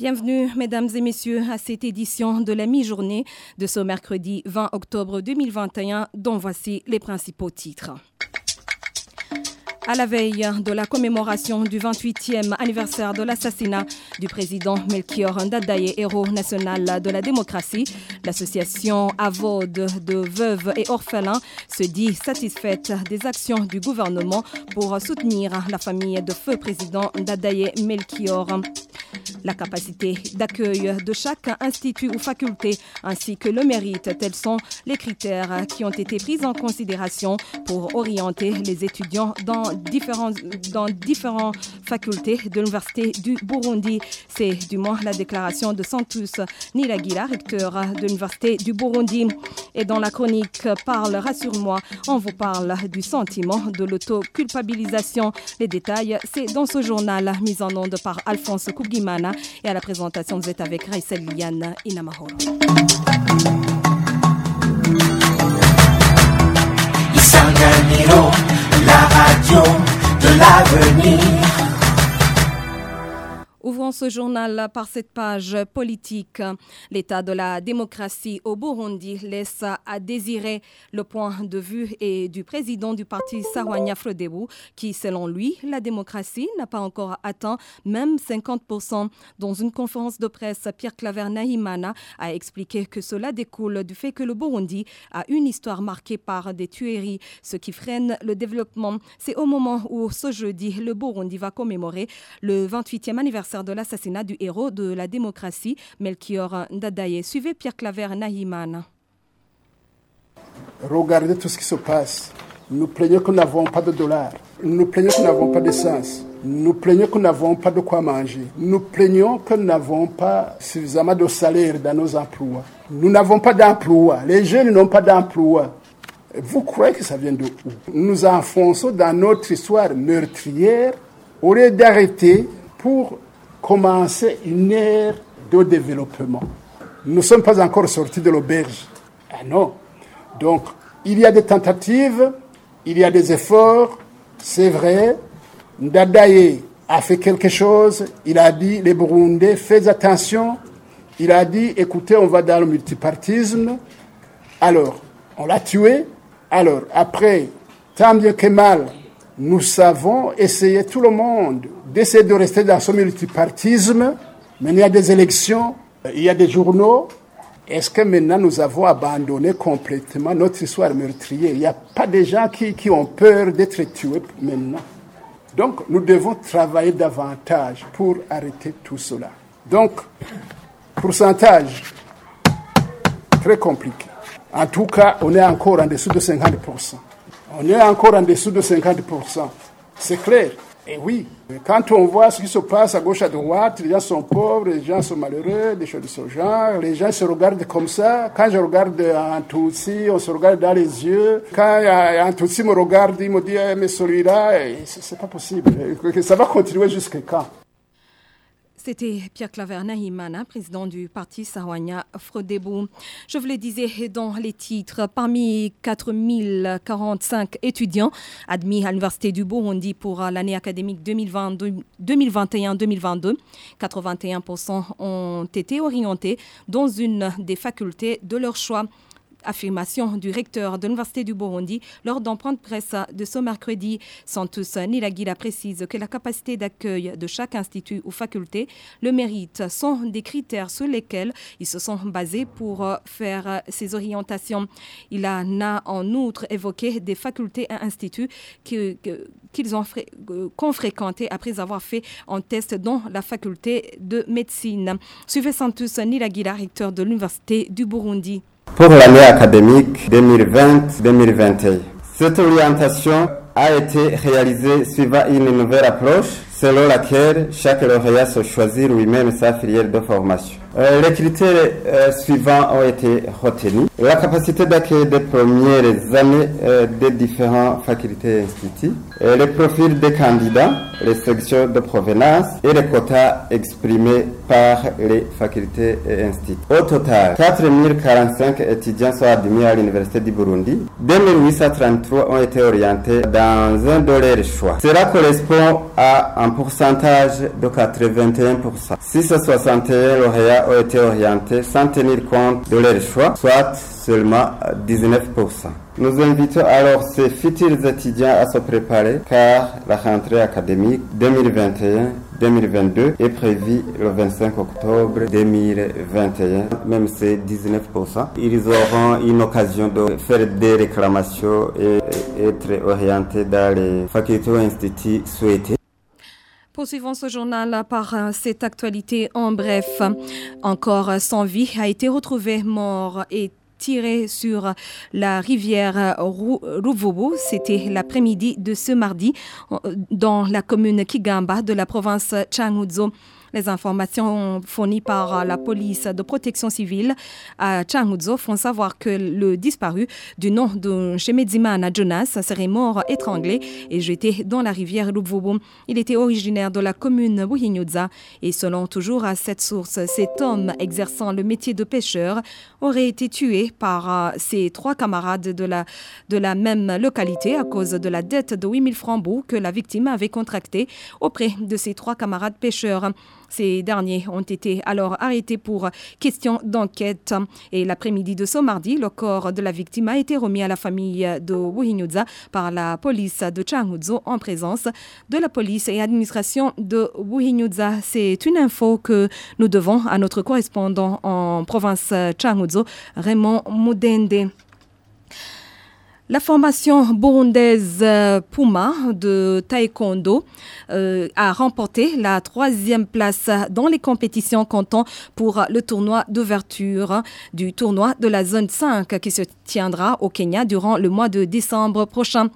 Bienvenue, mesdames et messieurs, à cette édition de la mi-journée de ce mercredi 20 octobre 2021, dont voici les principaux titres. À la veille de la commémoration du 28e anniversaire de l'assassinat du président Melchior Ndadaye, héros national de la démocratie, l'association AVOD de veuves et orphelins se dit satisfaite des actions du gouvernement pour soutenir la famille de feu président Ndadaye Melchior. La capacité d'accueil de chaque institut ou faculté ainsi que le mérite, tels sont les critères qui ont été pris en considération pour orienter les étudiants dans différentes dans différentes facultés de l'Université du Burundi. C'est du moins la déclaration de Santus Nilagila, recteur de l'Université du Burundi. Et dans la chronique Parle, rassure-moi, on vous parle du sentiment de l'auto-culpabilisation. Les détails, c'est dans ce journal mis en onde par Alphonse Kougimana. Et à la présentation, vous êtes avec Raïsel Liane Inamahoro. la radio de l'avenir. Ce journal par cette page politique. L'état de la démocratie au Burundi laisse à désirer le point de vue et du président du parti Sarwanya Frodebu qui, selon lui, la démocratie n'a pas encore atteint même 50%. Dans une conférence de presse, Pierre Claver Nahimana a expliqué que cela découle du fait que le Burundi a une histoire marquée par des tueries, ce qui freine le développement. C'est au moment où ce jeudi, le Burundi va commémorer le 28e anniversaire de l'assassinat du héros de la démocratie, Melchior Ndadaye. Suivez Pierre Claver Nahiman. Regardez tout ce qui se passe. Nous plaignons que nous n'avons pas de dollars. Nous plaignons que nous n'avons pas d'essence. Nous plaignons que nous n'avons pas de quoi manger. Nous plaignons que nous n'avons pas suffisamment de salaire dans nos emplois. Nous n'avons pas d'emploi. Les jeunes n'ont pas d'emploi. Vous croyez que ça vient de où? Nous enfonçons dans notre histoire meurtrière au lieu d'arrêter pour commencer une ère de développement. Nous ne sommes pas encore sortis de l'auberge. Ah non. Donc, il y a des tentatives, il y a des efforts, c'est vrai. Ndadaye a fait quelque chose, il a dit, les Burundais, faites attention. Il a dit, écoutez, on va dans le multipartisme. Alors, on l'a tué. Alors, après, tant bien que mal, nous savons essayer tout le monde d'essayer de rester dans ce multipartisme, mais il y a des élections, il y a des journaux. Est-ce que maintenant nous avons abandonné complètement notre histoire meurtrière? Il n'y a pas de gens qui, qui ont peur d'être tués maintenant. Donc nous devons travailler davantage pour arrêter tout cela. Donc, pourcentage, très compliqué. En tout cas, on est encore en dessous de 50% on est encore en dessous de 50%. C'est clair. Et oui, quand on voit ce qui se passe à gauche, à droite, les gens sont pauvres, les gens sont malheureux, des choses de ce genre, les gens se regardent comme ça. Quand je regarde un Tutsi, on se regarde dans les yeux. Quand un Tutsi me regarde, il me dit, eh, mais celui-là, eh, c'est pas possible. Ça va continuer jusqu'à quand? C'était Pierre Claver Nahimana, président du parti Sawanya Frodebou. Je vous le disais dans les titres, parmi 4045 étudiants admis à l'Université du Burundi pour l'année académique 2021-2022, 81% ont été orientés dans une des facultés de leur choix affirmation du recteur de l'Université du Burundi lors d'empreinte presse de ce mercredi. Santos Nilagila précise que la capacité d'accueil de chaque institut ou faculté, le mérite sont des critères sur lesquels ils se sont basés pour euh, faire ces orientations. Il a en outre évoqué des facultés et instituts qu'ils ont qu'ont fréquenté après avoir fait un test dans la faculté de médecine. Suivez Santos Nilagila, recteur de l'Université du Burundi pour l'année académique 2020-2021. Cette orientation a été réalisée suivant une nouvelle approche selon laquelle chaque lauréat se choisit lui-même sa filière de formation. Euh, les critères euh, suivants ont été retenus. La capacité d'accueil des premières années euh, des différentes facultés et instituts, les profils des candidats, les sections de provenance et les quotas exprimés par les facultés et instituts. Au total, 4045 étudiants sont admis à l'Université du Burundi. 2833 ont été orientés dans un de leurs choix. Cela correspond à un pourcentage de 81%. 661 lauréats ont été orientés sans tenir compte de leur choix, soit seulement 19%. Nous invitons alors ces futurs étudiants à se préparer car la rentrée académique 2021-2022 est prévue le 25 octobre 2021, même c'est 19%. Ils auront une occasion de faire des réclamations et être orientés dans les facultés ou instituts souhaités. Poursuivons ce journal par euh, cette actualité en bref. Encore sans vie a été retrouvé mort et tiré sur la rivière Ruvubu. C'était l'après-midi de ce mardi euh, dans la commune Kigamba de la province Changuzo. Les informations fournies par la police de protection civile à Changuzo font savoir que le disparu du nom de Shemedzimana Jonas serait mort étranglé et jeté dans la rivière Lubvubu. Il était originaire de la commune Buhinyuza et selon toujours cette source, cet homme exerçant le métier de pêcheur aurait été tué par ses trois camarades de la, de la même localité à cause de la dette de 8000 francs que la victime avait contractée auprès de ses trois camarades pêcheurs. Ces derniers ont été alors arrêtés pour question d'enquête. Et l'après-midi de ce mardi, le corps de la victime a été remis à la famille de Wuhinyuza par la police de Changuzo en présence de la police et administration de Wuhinyuza. C'est une info que nous devons à notre correspondant en province Changuzo, Raymond Moudende. La formation burundaise euh, Puma de taekwondo euh, a remporté la troisième place dans les compétitions comptant pour le tournoi d'ouverture du tournoi de la zone 5 qui se tiendra au Kenya durant le mois de décembre prochain.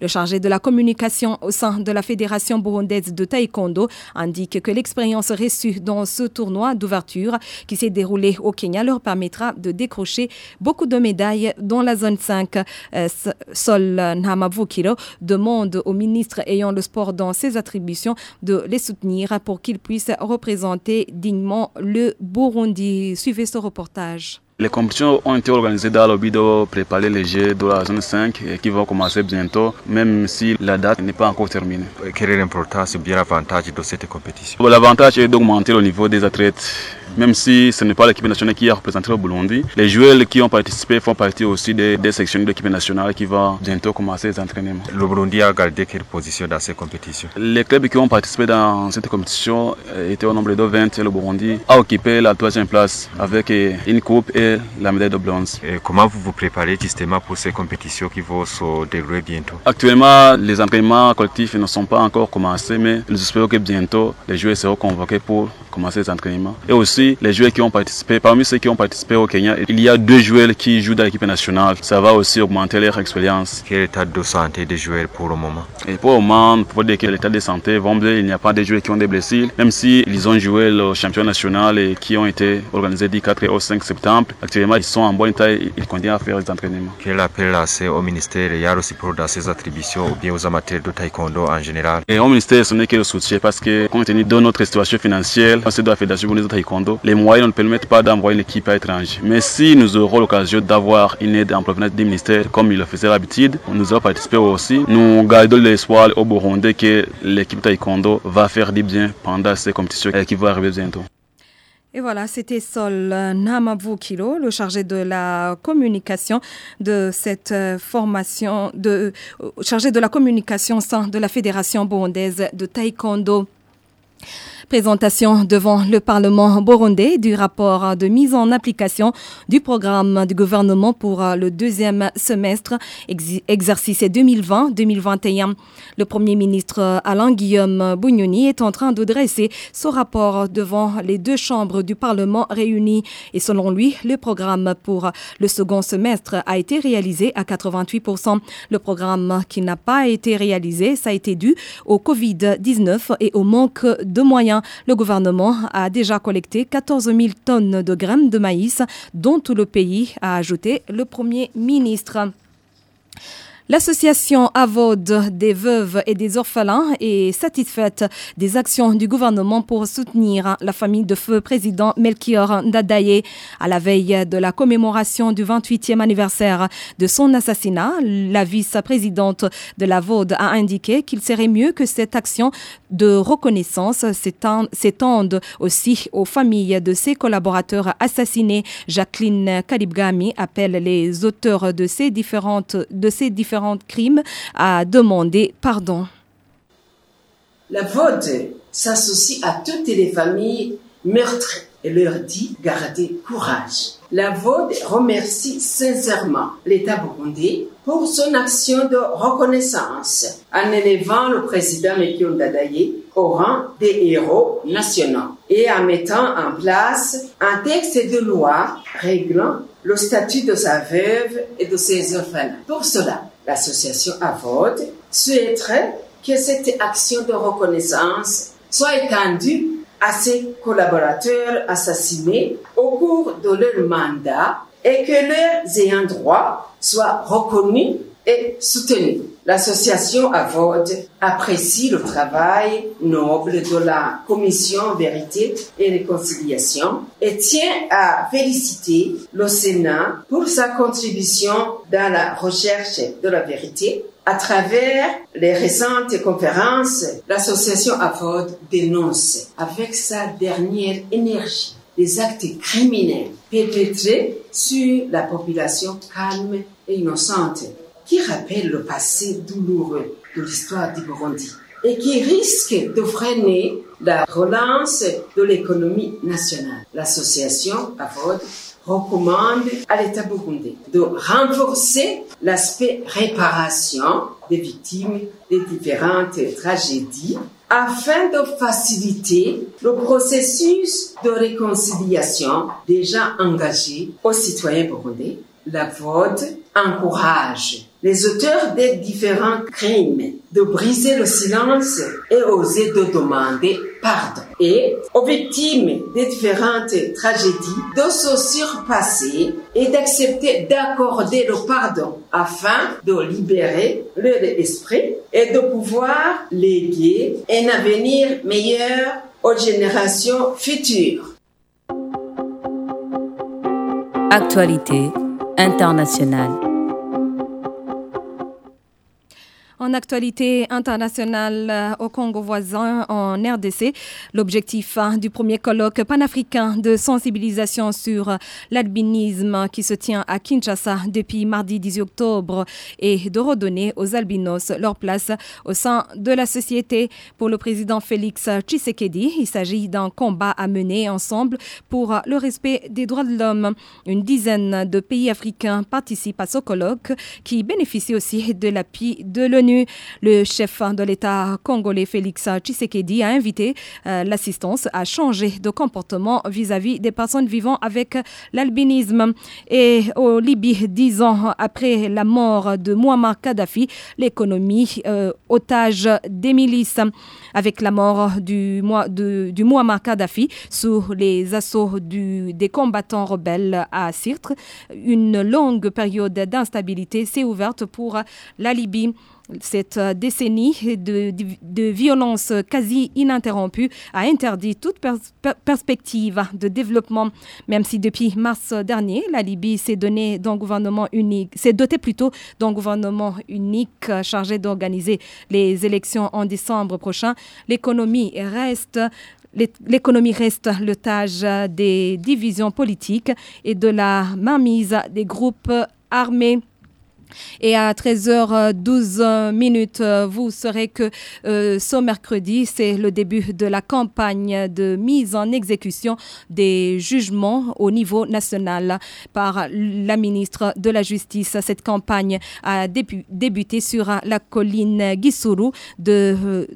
Le chargé de la communication au sein de la Fédération burundaise de taekwondo indique que l'expérience reçue dans ce tournoi d'ouverture qui s'est déroulé au Kenya leur permettra de décrocher beaucoup de médailles dans la zone 5. Euh, Sol Namavukiro demande au ministre ayant le sport dans ses attributions de les soutenir pour qu'ils puissent représenter dignement le Burundi. Suivez ce reportage. Les compétitions ont été organisées dans le but de préparer les Jeux de la zone 5 qui vont commencer bientôt, même si la date n'est pas encore terminée. Quelle est l'importance ou bien l'avantage de cette compétition? L'avantage est d'augmenter le niveau des athlètes. Même si ce n'est pas l'équipe nationale qui a représenté le Burundi, les joueurs qui ont participé font partie aussi des, des sections de l'équipe nationale qui vont bientôt commencer les entraînements. Le Burundi a gardé quelle position dans ces compétitions? Les clubs qui ont participé dans cette compétition étaient au nombre de 20 et le Burundi a occupé la troisième place avec une coupe et la médaille de bronze. Et comment vous vous préparez justement pour ces compétitions qui vont se dérouler bientôt? Actuellement, les entraînements collectifs ne sont pas encore commencés, mais nous espérons que bientôt les joueurs seront convoqués pour commencer les entraînements. Et aussi, les joueurs qui ont participé, parmi ceux qui ont participé au Kenya, il y a deux joueurs qui jouent dans l'équipe nationale. Ça va aussi augmenter leur expérience. Quel est l'état de santé des joueurs pour le moment? Et pour le moment, pour dire que l'état de santé va bien, il n'y a pas de joueurs qui ont des blessures, même si ils ont joué le championnat national et qui ont été organisés du 4 au 5 septembre. Actuellement, ils sont en bon état et ils continuent à faire les entraînements. Quel appel lancé au ministère et aussi pour dans ses attributions ou bien aux amateurs de taekwondo en général? Et au ministère, ce n'est que le soutien parce que, compte tenu de notre situation financière, c'est de la Fédération de taekwondo, les moyens ne permettent pas d'envoyer une équipe à l'étranger. Mais si nous aurons l'occasion d'avoir une aide en provenance du ministère, comme il le faisait l'habitude, nous allons participer aussi. Nous gardons l'espoir au Burundi que l'équipe taekwondo va faire du bien pendant ces compétitions qui vont arriver bientôt. Et voilà, c'était Sol Namavukilo, le chargé de la communication de cette formation, de, chargé de la communication de la Fédération burundaise de taekwondo. Présentation devant le Parlement burundais du rapport de mise en application du programme du gouvernement pour le deuxième semestre exercice 2020-2021. Le Premier ministre Alain Guillaume Bougnoni est en train de dresser ce rapport devant les deux chambres du Parlement réunies et selon lui, le programme pour le second semestre a été réalisé à 88%. Le programme qui n'a pas été réalisé, ça a été dû au Covid-19 et au manque de moyens 2021, le gouvernement a déjà collecté 14 000 tonnes de graines de maïs dont tout le pays, a ajouté le Premier ministre. L'association AVOD des veuves et des orphelins est satisfaite des actions du gouvernement pour soutenir la famille de feu président Melchior Ndadaye. À la veille de la commémoration du 28e anniversaire de son assassinat, la vice-présidente de l'AVOD a indiqué qu'il serait mieux que cette action de reconnaissance s'étende aussi aux familles de ses collaborateurs assassinés. Jacqueline Kalibgami appelle les auteurs de ces différentes, de ces différentes crimes à demander pardon. La VOD s'associe à toutes les familles meurtries et leur dit garder courage. La VOD remercie sincèrement l'État burundais pour son action de reconnaissance en élevant le président Mekion Dadaye au rang des héros nationaux et en mettant en place un texte de loi réglant le statut de sa veuve et de ses orphelins. Pour cela, l'association AVOD souhaiterait que cette action de reconnaissance soit étendue à ses collaborateurs assassinés au cours de leur mandat et que leurs ayants droit soient reconnus et soutenus. L'association AVOD apprécie le travail noble de la Commission Vérité et Réconciliation et tient à féliciter le Sénat pour sa contribution dans la recherche de la vérité. À travers les récentes conférences, l'association AVOD dénonce avec sa dernière énergie les actes criminels perpétrés sur la population calme et innocente qui rappelle le passé douloureux de l'histoire du Burundi et qui risque de freiner la relance de l'économie nationale? L'association AVOD recommande à l'État burundais de renforcer l'aspect réparation des victimes des différentes tragédies afin de faciliter le processus de réconciliation déjà engagé aux citoyens burundais. La VOD encourage les auteurs des différents crimes de briser le silence et oser de demander pardon. Et aux victimes des différentes tragédies de se surpasser et d'accepter d'accorder le pardon afin de libérer leur esprit et de pouvoir léguer un avenir meilleur aux générations futures. Actualité internationale. En actualité internationale euh, au Congo voisin, en RDC, l'objectif hein, du premier colloque panafricain de sensibilisation sur l'albinisme qui se tient à Kinshasa depuis mardi 18 octobre est de redonner aux albinos leur place au sein de la société. Pour le président Félix Tshisekedi, il s'agit d'un combat à mener ensemble pour le respect des droits de l'homme. Une dizaine de pays africains participent à ce colloque qui bénéficie aussi de l'appui de l'ONU. Le chef de l'État congolais Félix Tshisekedi a invité euh, l'assistance à changer de comportement vis-à-vis des personnes vivant avec l'albinisme. Et au Libye, dix ans après la mort de Muammar Kadhafi, l'économie euh, otage des milices. Avec la mort du, du Muammar Kadhafi sous les assauts des combattants rebelles à Sirte, une longue période d'instabilité s'est ouverte pour la Libye. Cette euh, décennie de, violence quasi ininterrompue a interdit toute perspective de développement, même si depuis mars dernier, la Libye s'est d'un gouvernement unique, s'est dotée plutôt d'un gouvernement unique chargé d'organiser les élections en décembre prochain. L'économie reste L'économie reste l'otage des divisions politiques et de la mainmise des groupes armés. Et à 13h12 minutes, vous saurez que euh, ce mercredi, c'est le début de la campagne de mise en exécution des jugements au niveau national par la ministre de la Justice. Cette campagne a débuté sur la colline Gisuru de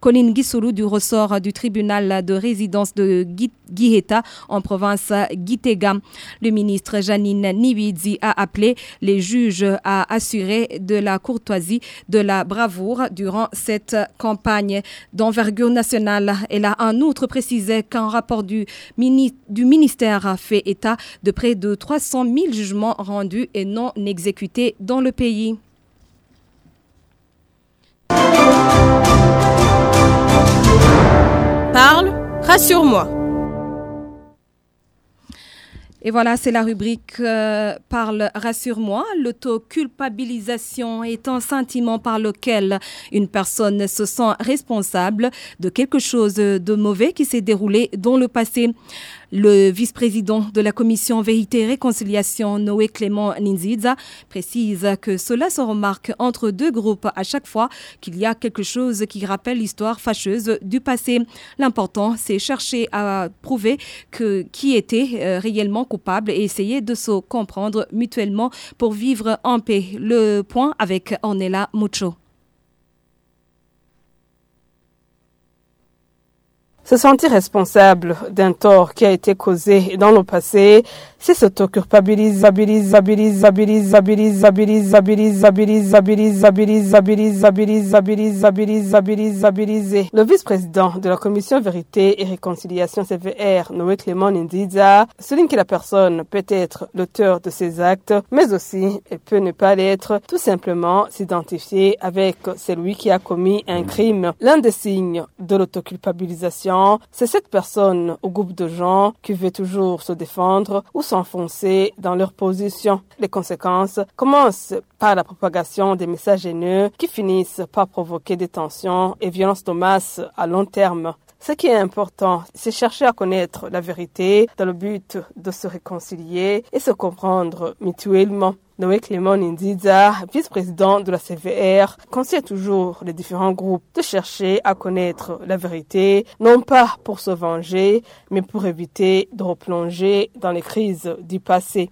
Colin Gisulu du ressort du tribunal de résidence de Giheta en province Gitega. Le ministre Janine Nibizi a appelé les juges à assurer de la courtoisie, de la bravoure durant cette campagne d'envergure nationale. Elle a en outre précisé qu'un rapport du ministère a fait état de près de 300 000 jugements rendus et non exécutés dans le pays. Rassure-moi. Et voilà, c'est la rubrique euh, Parle, rassure-moi. L'autoculpabilisation est un sentiment par lequel une personne se sent responsable de quelque chose de mauvais qui s'est déroulé dans le passé. Le vice-président de la commission Vérité et Réconciliation, Noé Clément Ninziza, précise que cela se remarque entre deux groupes à chaque fois qu'il y a quelque chose qui rappelle l'histoire fâcheuse du passé. L'important, c'est chercher à prouver que qui était euh, réellement coupable et essayer de se comprendre mutuellement pour vivre en paix. Le point avec Ornella Mucho. Se sentir responsable d'un tort qui a été causé dans le passé, c'est autoculpabiliser. Le vice-président de la commission Vérité et Réconciliation CVR, Noé Clément Ndiza, souligne que la personne peut être l'auteur de ses actes, mais aussi et peut ne pas l'être, tout simplement s'identifier avec celui qui a commis un crime. L'un des signes de l'autoculpabilisation c'est cette personne ou groupe de gens qui veut toujours se défendre ou s'enfoncer dans leur position. Les conséquences commencent par la propagation des messages haineux qui finissent par provoquer des tensions et violences de masse à long terme. Ce qui est important, c'est chercher à connaître la vérité dans le but de se réconcilier et se comprendre mutuellement. Noé Clément Ndiza, vice-président de la CVR, conseille toujours les différents groupes de chercher à connaître la vérité, non pas pour se venger, mais pour éviter de replonger dans les crises du passé.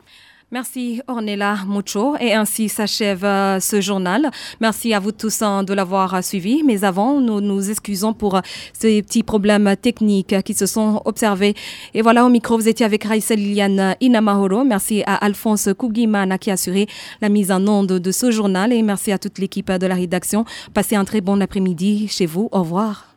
Merci Ornella Mucho et ainsi s'achève euh, ce journal. Merci à vous tous hein, de l'avoir suivi. Mais avant, nous nous excusons pour euh, ces petits problèmes techniques qui se sont observés. Et voilà, au micro, vous étiez avec Raïssa Liliane Inamahoro. Merci à Alphonse Kougimana qui a assuré la mise en onde de ce journal et merci à toute l'équipe de la rédaction. Passez un très bon après-midi chez vous. Au revoir.